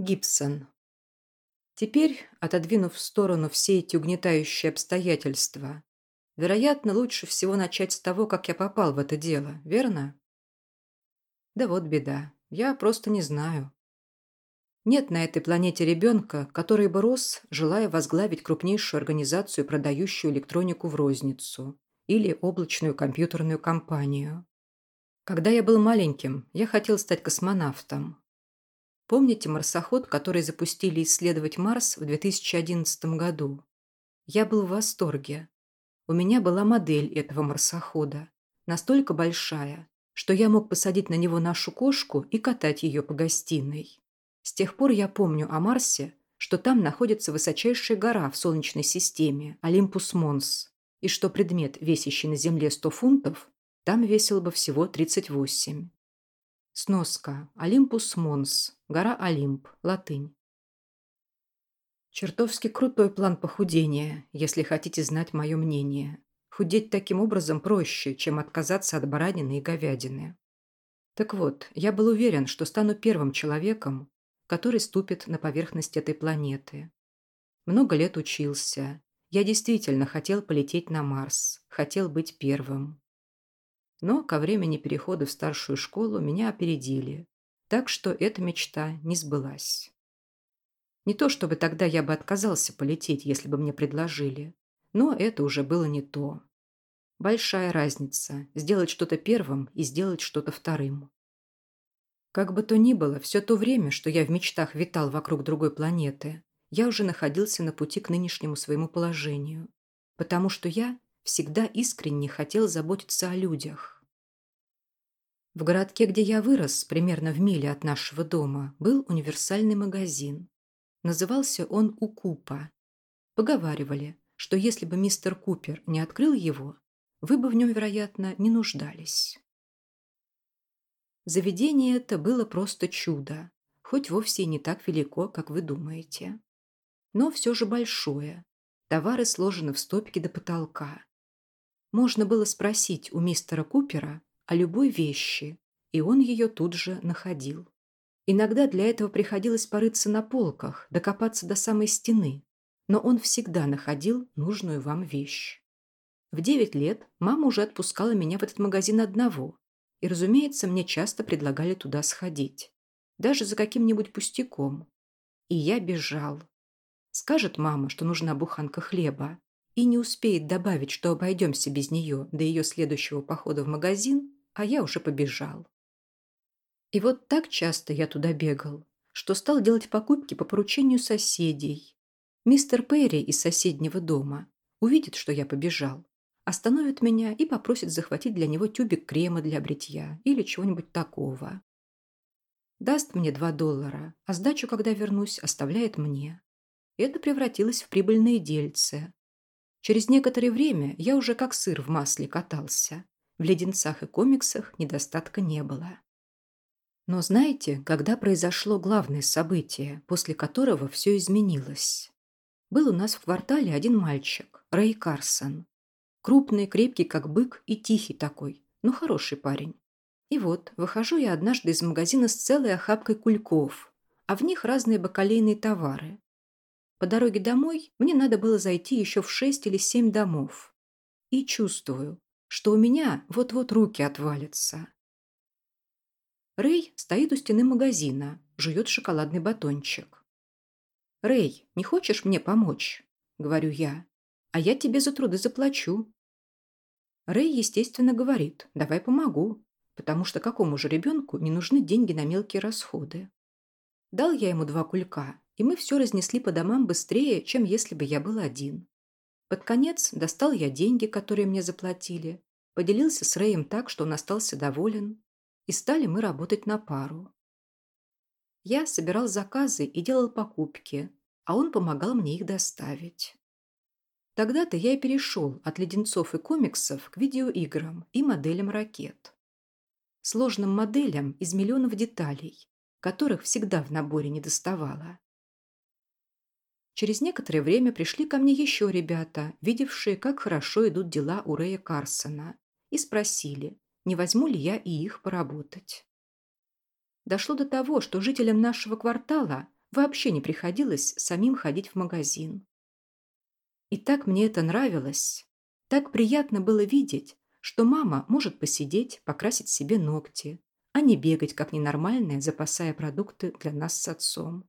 Гибсон. Теперь, отодвинув в сторону все эти угнетающие обстоятельства, вероятно, лучше всего начать с того, как я попал в это дело, верно? Да вот беда. Я просто не знаю. Нет на этой планете ребенка, который бы рос, желая возглавить крупнейшую организацию, продающую электронику в розницу, или облачную компьютерную компанию. Когда я был маленьким, я хотел стать космонавтом. Помните марсоход, который запустили исследовать Марс в 2011 году? Я был в восторге. У меня была модель этого марсохода, настолько большая, что я мог посадить на него нашу кошку и катать ее по гостиной. С тех пор я помню о Марсе, что там находится высочайшая гора в Солнечной системе, Олимпус Монс, и что предмет, весящий на Земле 100 фунтов, там весил бы всего 38. Сноска. Олимпус Монс. Гора Олимп. Латынь. Чертовски крутой план похудения, если хотите знать мое мнение. Худеть таким образом проще, чем отказаться от баранины и говядины. Так вот, я был уверен, что стану первым человеком, который ступит на поверхность этой планеты. Много лет учился. Я действительно хотел полететь на Марс, хотел быть первым. Но ко времени перехода в старшую школу меня опередили, так что эта мечта не сбылась. Не то чтобы тогда я бы отказался полететь, если бы мне предложили, но это уже было не то. Большая разница – сделать что-то первым и сделать что-то вторым. Как бы то ни было, все то время, что я в мечтах витал вокруг другой планеты, я уже находился на пути к нынешнему своему положению, потому что я всегда искренне хотел заботиться о людях. В городке, где я вырос, примерно в миле от нашего дома, был универсальный магазин. Назывался он «Укупа». Поговаривали, что если бы мистер Купер не открыл его, вы бы в нем, вероятно, не нуждались. Заведение это было просто чудо, хоть вовсе и не так велико, как вы думаете. Но все же большое. Товары сложены в стопки до потолка. Можно было спросить у мистера Купера о любой вещи, и он ее тут же находил. Иногда для этого приходилось порыться на полках, докопаться до самой стены, но он всегда находил нужную вам вещь. В девять лет мама уже отпускала меня в этот магазин одного, и, разумеется, мне часто предлагали туда сходить, даже за каким-нибудь пустяком. И я бежал. Скажет мама, что нужна буханка хлеба, и не успеет добавить, что обойдемся без нее до ее следующего похода в магазин, а я уже побежал. И вот так часто я туда бегал, что стал делать покупки по поручению соседей. Мистер Перри из соседнего дома увидит, что я побежал, остановит меня и попросит захватить для него тюбик крема для бритья или чего-нибудь такого. Даст мне два доллара, а сдачу, когда вернусь, оставляет мне. Это превратилось в прибыльные дельце, Через некоторое время я уже как сыр в масле катался. В леденцах и комиксах недостатка не было. Но знаете, когда произошло главное событие, после которого все изменилось? Был у нас в квартале один мальчик, Рэй Карсон. Крупный, крепкий, как бык, и тихий такой, но хороший парень. И вот, выхожу я однажды из магазина с целой охапкой кульков, а в них разные бакалейные товары. По дороге домой мне надо было зайти еще в шесть или семь домов. И чувствую, что у меня вот-вот руки отвалятся. Рэй стоит у стены магазина, жует шоколадный батончик. «Рэй, не хочешь мне помочь?» – говорю я. «А я тебе за труды заплачу». Рэй, естественно, говорит, давай помогу, потому что какому же ребенку не нужны деньги на мелкие расходы. Дал я ему два кулька, и мы все разнесли по домам быстрее, чем если бы я был один. Под конец достал я деньги, которые мне заплатили, поделился с Рэем так, что он остался доволен, и стали мы работать на пару. Я собирал заказы и делал покупки, а он помогал мне их доставить. Тогда-то я и перешел от леденцов и комиксов к видеоиграм и моделям ракет. Сложным моделям из миллионов деталей, которых всегда в наборе не доставало. Через некоторое время пришли ко мне еще ребята, видевшие, как хорошо идут дела у Рэя Карсона, и спросили, не возьму ли я и их поработать. Дошло до того, что жителям нашего квартала вообще не приходилось самим ходить в магазин. И так мне это нравилось. Так приятно было видеть, что мама может посидеть, покрасить себе ногти, а не бегать как ненормальная, запасая продукты для нас с отцом.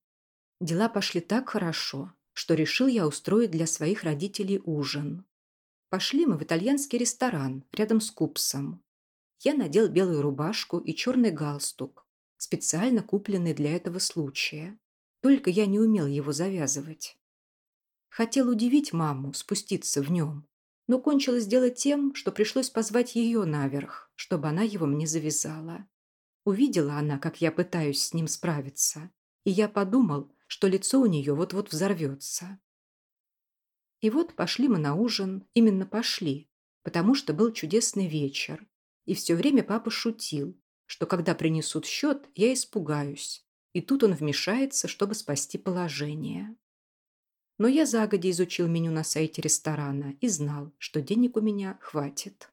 Дела пошли так хорошо, что решил я устроить для своих родителей ужин. Пошли мы в итальянский ресторан рядом с Купсом. Я надел белую рубашку и черный галстук, специально купленный для этого случая. Только я не умел его завязывать. Хотел удивить маму, спуститься в нем, но кончилось дело тем, что пришлось позвать ее наверх, чтобы она его мне завязала. Увидела она, как я пытаюсь с ним справиться, и я подумал, что лицо у нее вот-вот взорвется. И вот пошли мы на ужин, именно пошли, потому что был чудесный вечер, и все время папа шутил, что когда принесут счет, я испугаюсь, и тут он вмешается, чтобы спасти положение. Но я загодя изучил меню на сайте ресторана и знал, что денег у меня хватит.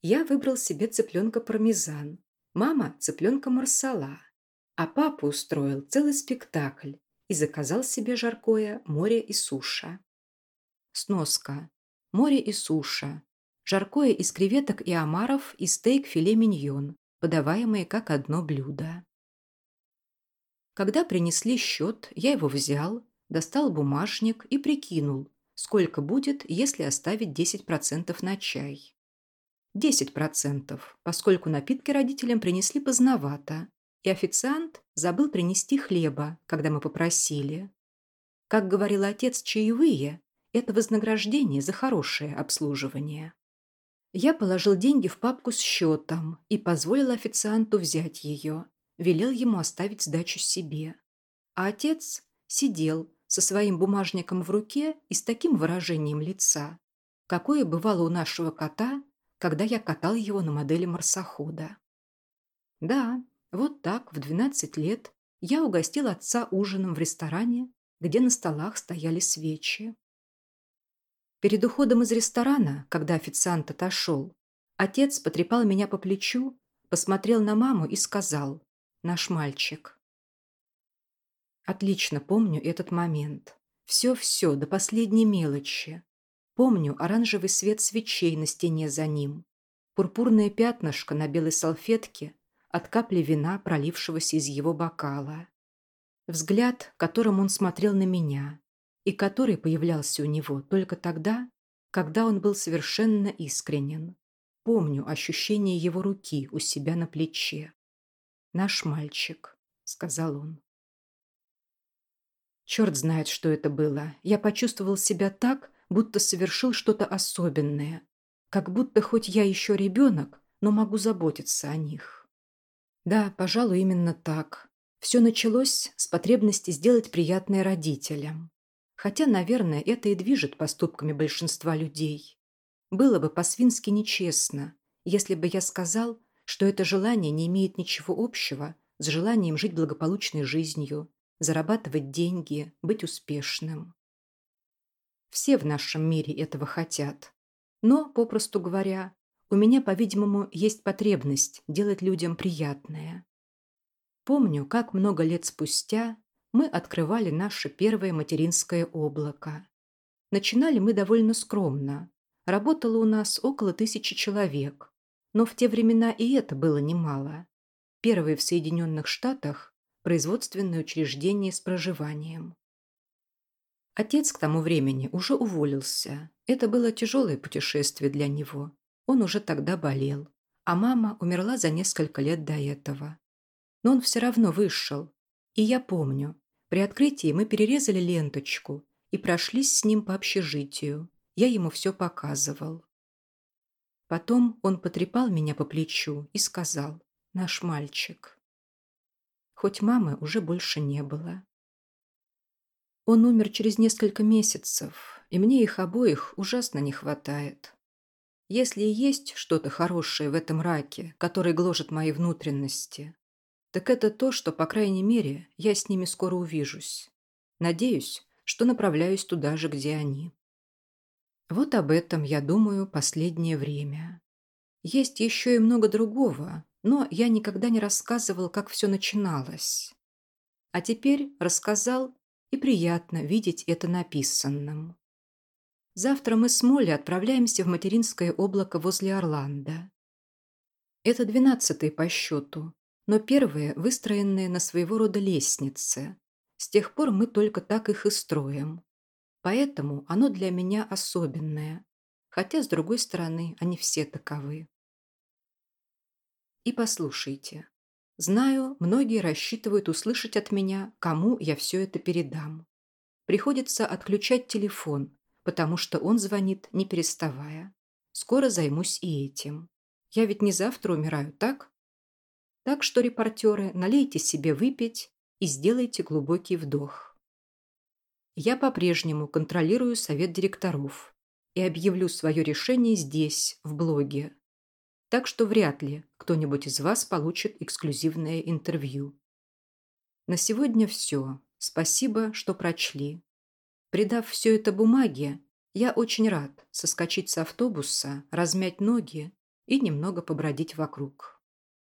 Я выбрал себе цыпленка пармезан, мама – цыпленка марсала, а папа устроил целый спектакль и заказал себе жаркое море и суша. Сноска. Море и суша. Жаркое из креветок и омаров и стейк филе миньон, подаваемые как одно блюдо. Когда принесли счет, я его взял, достал бумажник и прикинул, сколько будет, если оставить 10% на чай. 10%, поскольку напитки родителям принесли поздновато, и официант забыл принести хлеба, когда мы попросили. Как говорил отец, чаевые – это вознаграждение за хорошее обслуживание. Я положил деньги в папку с счетом и позволил официанту взять ее, велел ему оставить сдачу себе. А отец сидел со своим бумажником в руке и с таким выражением лица, какое бывало у нашего кота, когда я катал его на модели марсохода. Да, вот так в 12 лет я угостил отца ужином в ресторане, где на столах стояли свечи. Перед уходом из ресторана, когда официант отошел, отец потрепал меня по плечу, посмотрел на маму и сказал «Наш мальчик». Отлично помню этот момент. Все-все, до последней мелочи. Помню оранжевый свет свечей на стене за ним, пурпурное пятнышко на белой салфетке от капли вина, пролившегося из его бокала. Взгляд, которым он смотрел на меня, и который появлялся у него только тогда, когда он был совершенно искренен. Помню ощущение его руки у себя на плече. «Наш мальчик», — сказал он. Черт знает, что это было. Я почувствовал себя так, будто совершил что-то особенное. Как будто хоть я еще ребенок, но могу заботиться о них. Да, пожалуй, именно так. Все началось с потребности сделать приятное родителям. Хотя, наверное, это и движет поступками большинства людей. Было бы по-свински нечестно, если бы я сказал, что это желание не имеет ничего общего с желанием жить благополучной жизнью, зарабатывать деньги, быть успешным. Все в нашем мире этого хотят. Но, попросту говоря, у меня, по-видимому, есть потребность делать людям приятное. Помню, как много лет спустя мы открывали наше первое материнское облако. Начинали мы довольно скромно. Работало у нас около тысячи человек. Но в те времена и это было немало. Первое в Соединенных Штатах – производственное учреждение с проживанием. Отец к тому времени уже уволился. Это было тяжелое путешествие для него. Он уже тогда болел. А мама умерла за несколько лет до этого. Но он все равно вышел. И я помню, при открытии мы перерезали ленточку и прошлись с ним по общежитию. Я ему все показывал. Потом он потрепал меня по плечу и сказал «Наш мальчик». Хоть мамы уже больше не было. Он умер через несколько месяцев, и мне их обоих ужасно не хватает. Если есть что-то хорошее в этом раке, который гложет мои внутренности, так это то, что, по крайней мере, я с ними скоро увижусь. Надеюсь, что направляюсь туда же, где они. Вот об этом я думаю последнее время. Есть еще и много другого, но я никогда не рассказывал, как все начиналось. А теперь рассказал, и приятно видеть это написанным. Завтра мы с Молли отправляемся в материнское облако возле Орландо. Это двенадцатый по счету, но первые выстроенные на своего рода лестнице. С тех пор мы только так их и строим. Поэтому оно для меня особенное, хотя, с другой стороны, они все таковы. И послушайте. Знаю, многие рассчитывают услышать от меня, кому я все это передам. Приходится отключать телефон, потому что он звонит, не переставая. Скоро займусь и этим. Я ведь не завтра умираю, так? Так что, репортеры, налейте себе выпить и сделайте глубокий вдох. Я по-прежнему контролирую совет директоров и объявлю свое решение здесь, в блоге. Так что вряд ли кто-нибудь из вас получит эксклюзивное интервью. На сегодня все. Спасибо, что прочли. Придав все это бумаге, я очень рад соскочить с автобуса, размять ноги и немного побродить вокруг.